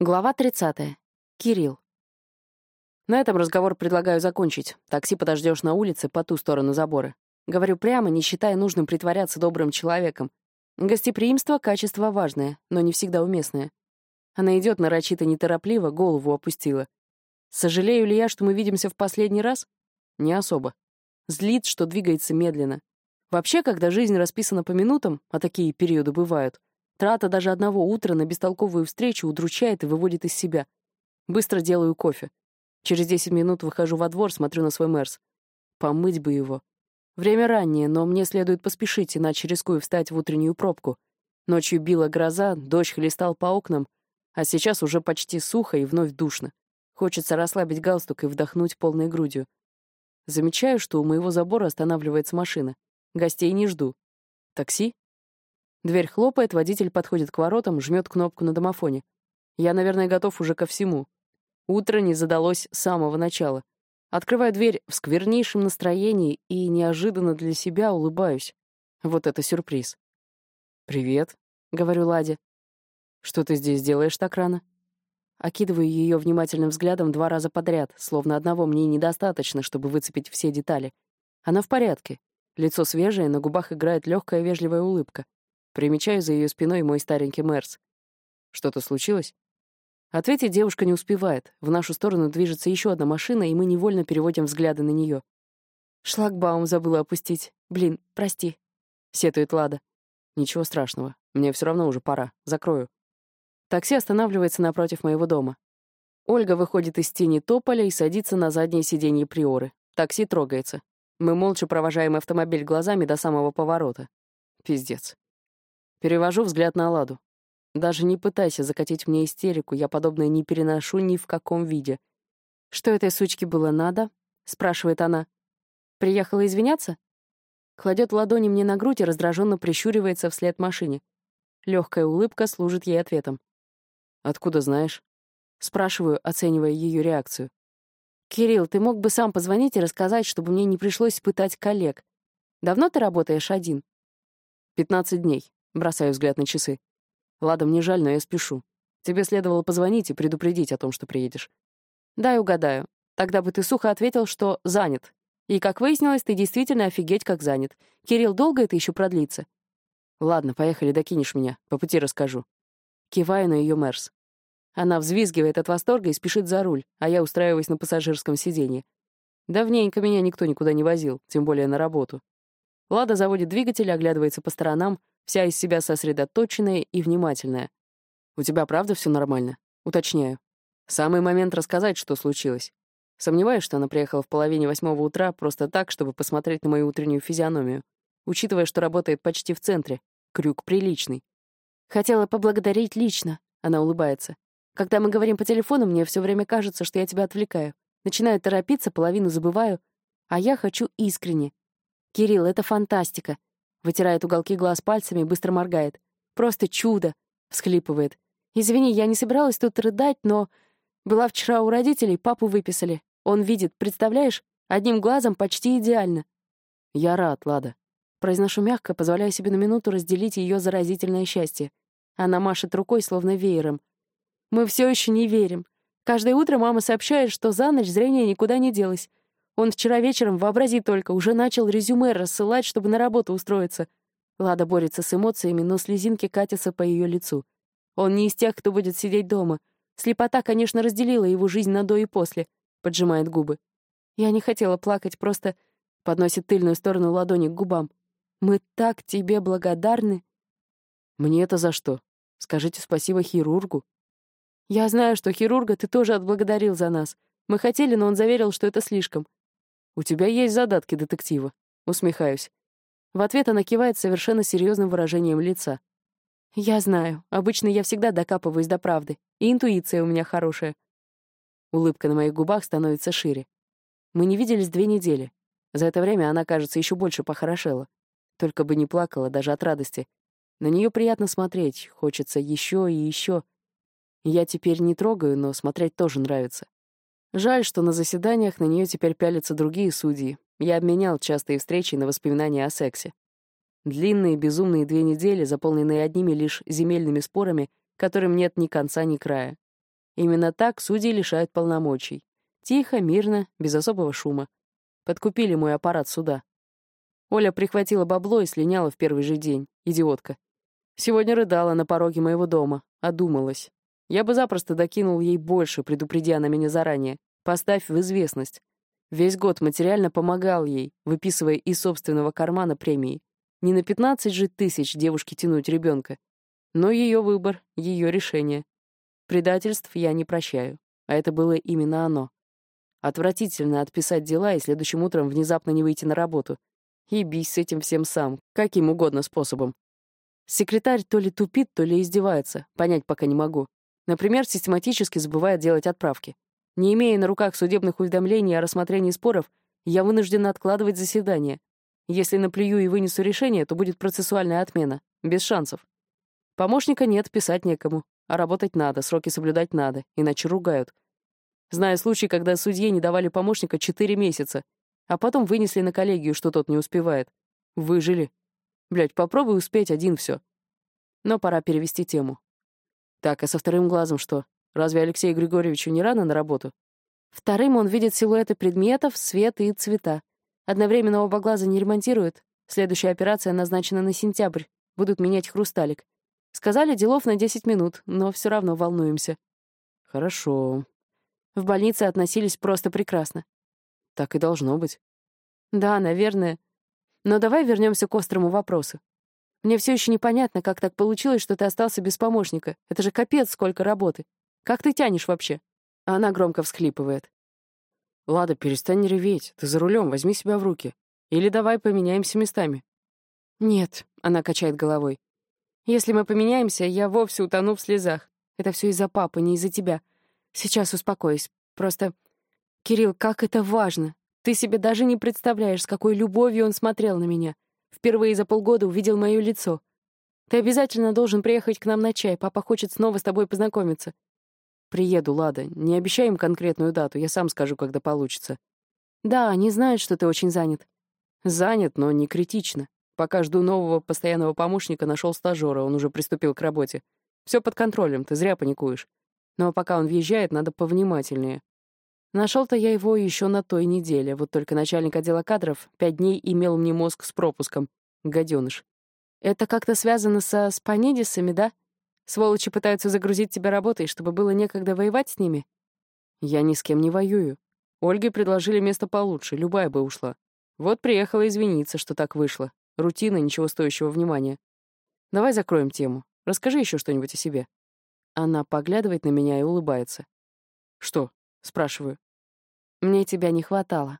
Глава 30. Кирилл. На этом разговор предлагаю закончить. Такси подождешь на улице по ту сторону забора. Говорю прямо, не считая нужным притворяться добрым человеком. Гостеприимство — качество важное, но не всегда уместное. Она идет нарочито неторопливо, голову опустила. Сожалею ли я, что мы видимся в последний раз? Не особо. Злит, что двигается медленно. Вообще, когда жизнь расписана по минутам, а такие периоды бывают, Трата даже одного утра на бестолковую встречу удручает и выводит из себя. Быстро делаю кофе. Через 10 минут выхожу во двор, смотрю на свой Мерс. Помыть бы его. Время раннее, но мне следует поспешить, иначе рискую встать в утреннюю пробку. Ночью била гроза, дождь хлестал по окнам, а сейчас уже почти сухо и вновь душно. Хочется расслабить галстук и вдохнуть полной грудью. Замечаю, что у моего забора останавливается машина. Гостей не жду. Такси? Дверь хлопает, водитель подходит к воротам, жмет кнопку на домофоне. Я, наверное, готов уже ко всему. Утро не задалось с самого начала. Открываю дверь в сквернейшем настроении и неожиданно для себя улыбаюсь. Вот это сюрприз. «Привет», — говорю Ладе. «Что ты здесь делаешь так рано?» Окидываю ее внимательным взглядом два раза подряд, словно одного мне недостаточно, чтобы выцепить все детали. Она в порядке. Лицо свежее, на губах играет легкая вежливая улыбка. Примечаю за ее спиной мой старенький Мерс. Что-то случилось? Ответить девушка не успевает. В нашу сторону движется еще одна машина, и мы невольно переводим взгляды на нее. Шлагбаум забыла опустить. Блин, прости. Сетует Лада. Ничего страшного. Мне все равно уже пора. Закрою. Такси останавливается напротив моего дома. Ольга выходит из тени тополя и садится на заднее сиденье приоры. Такси трогается. Мы молча провожаем автомобиль глазами до самого поворота. Пиздец. Перевожу взгляд на Ладу. Даже не пытайся закатить мне истерику, я подобное не переношу ни в каком виде. «Что этой сучке было надо?» — спрашивает она. «Приехала извиняться?» Кладет ладони мне на грудь и раздраженно прищуривается вслед машине. Легкая улыбка служит ей ответом. «Откуда знаешь?» — спрашиваю, оценивая ее реакцию. «Кирилл, ты мог бы сам позвонить и рассказать, чтобы мне не пришлось пытать коллег. Давно ты работаешь один?» «Пятнадцать дней», Бросаю взгляд на часы. «Лада, мне жаль, но я спешу. Тебе следовало позвонить и предупредить о том, что приедешь». «Дай угадаю. Тогда бы ты сухо ответил, что занят. И, как выяснилось, ты действительно офигеть как занят. Кирилл, долго это еще продлится?» «Ладно, поехали, докинешь меня. По пути расскажу». Киваю на ее Мерс. Она взвизгивает от восторга и спешит за руль, а я устраиваюсь на пассажирском сиденье. Давненько меня никто никуда не возил, тем более на работу. Лада заводит двигатель, оглядывается по сторонам, вся из себя сосредоточенная и внимательная. «У тебя правда все нормально?» Уточняю. Самый момент рассказать, что случилось. Сомневаюсь, что она приехала в половине восьмого утра просто так, чтобы посмотреть на мою утреннюю физиономию. Учитывая, что работает почти в центре. Крюк приличный. «Хотела поблагодарить лично», — она улыбается. «Когда мы говорим по телефону, мне все время кажется, что я тебя отвлекаю. Начинаю торопиться, половину забываю. А я хочу искренне. Кирилл, это фантастика. Вытирает уголки глаз пальцами и быстро моргает. «Просто чудо!» — всхлипывает. «Извини, я не собиралась тут рыдать, но... Была вчера у родителей, папу выписали. Он видит, представляешь? Одним глазом почти идеально». «Я рад, Лада». Произношу мягко, позволяя себе на минуту разделить ее заразительное счастье. Она машет рукой, словно веером. «Мы все еще не верим. Каждое утро мама сообщает, что за ночь зрение никуда не делось. Он вчера вечером, вообрази только, уже начал резюме рассылать, чтобы на работу устроиться. Лада борется с эмоциями, но слезинки катятся по ее лицу. Он не из тех, кто будет сидеть дома. Слепота, конечно, разделила его жизнь на до и после, поджимает губы. Я не хотела плакать, просто подносит тыльную сторону ладони к губам. Мы так тебе благодарны. Мне это за что? Скажите спасибо хирургу. Я знаю, что хирурга ты тоже отблагодарил за нас. Мы хотели, но он заверил, что это слишком. «У тебя есть задатки детектива», — усмехаюсь. В ответ она кивает совершенно серьезным выражением лица. «Я знаю. Обычно я всегда докапываюсь до правды. И интуиция у меня хорошая». Улыбка на моих губах становится шире. Мы не виделись две недели. За это время она, кажется, еще больше похорошела. Только бы не плакала даже от радости. На нее приятно смотреть, хочется еще и еще. Я теперь не трогаю, но смотреть тоже нравится. Жаль, что на заседаниях на нее теперь пялятся другие судьи. Я обменял частые встречи на воспоминания о сексе. Длинные, безумные две недели, заполненные одними лишь земельными спорами, которым нет ни конца, ни края. Именно так судьи лишают полномочий. Тихо, мирно, без особого шума. Подкупили мой аппарат суда. Оля прихватила бабло и слиняла в первый же день. Идиотка. Сегодня рыдала на пороге моего дома. Одумалась. Я бы запросто докинул ей больше, предупредя на меня заранее. Поставь в известность. Весь год материально помогал ей, выписывая из собственного кармана премии. Не на 15 же тысяч девушке тянуть ребенка. Но ее выбор, ее решение. Предательств я не прощаю. А это было именно оно. Отвратительно отписать дела и следующим утром внезапно не выйти на работу. И бись с этим всем сам, каким угодно способом. Секретарь то ли тупит, то ли издевается, понять пока не могу. Например, систематически забывает делать отправки. Не имея на руках судебных уведомлений о рассмотрении споров, я вынуждена откладывать заседание. Если наплюю и вынесу решение, то будет процессуальная отмена. Без шансов. Помощника нет, писать некому. А работать надо, сроки соблюдать надо, иначе ругают. Знаю случай, когда судье не давали помощника четыре месяца, а потом вынесли на коллегию, что тот не успевает. Выжили. Блядь, попробуй успеть один все. Но пора перевести тему. Так, а со вторым глазом что? Разве Алексею Григорьевичу не рано на работу? Вторым он видит силуэты предметов, свет и цвета. Одновременно оба глаза не ремонтируют. Следующая операция назначена на сентябрь. Будут менять хрусталик. Сказали, делов на 10 минут, но все равно волнуемся. Хорошо. В больнице относились просто прекрасно. Так и должно быть. Да, наверное. Но давай вернемся к острому вопросу. Мне все еще непонятно, как так получилось, что ты остался без помощника. Это же капец, сколько работы. Как ты тянешь вообще?» А она громко всхлипывает. «Лада, перестань реветь. Ты за рулем, возьми себя в руки. Или давай поменяемся местами». «Нет», — она качает головой. «Если мы поменяемся, я вовсе утону в слезах. Это все из-за папы, не из-за тебя. Сейчас успокоюсь. Просто... Кирилл, как это важно. Ты себе даже не представляешь, с какой любовью он смотрел на меня. Впервые за полгода увидел мое лицо. Ты обязательно должен приехать к нам на чай. Папа хочет снова с тобой познакомиться. Приеду, Лада. Не обещай им конкретную дату, я сам скажу, когда получится. Да, они знают, что ты очень занят. Занят, но не критично. Пока жду нового постоянного помощника, нашел стажера, он уже приступил к работе. Все под контролем, ты зря паникуешь. Но пока он въезжает, надо повнимательнее. Нашел-то я его еще на той неделе, вот только начальник отдела кадров пять дней имел мне мозг с пропуском. Гаденыш. Это как-то связано со спанидисами, да? Сволочи пытаются загрузить тебя работой, чтобы было некогда воевать с ними? Я ни с кем не воюю. Ольге предложили место получше, любая бы ушла. Вот приехала извиниться, что так вышло. Рутина, ничего стоящего внимания. Давай закроем тему. Расскажи еще что-нибудь о себе. Она поглядывает на меня и улыбается. Что? Спрашиваю. Мне тебя не хватало.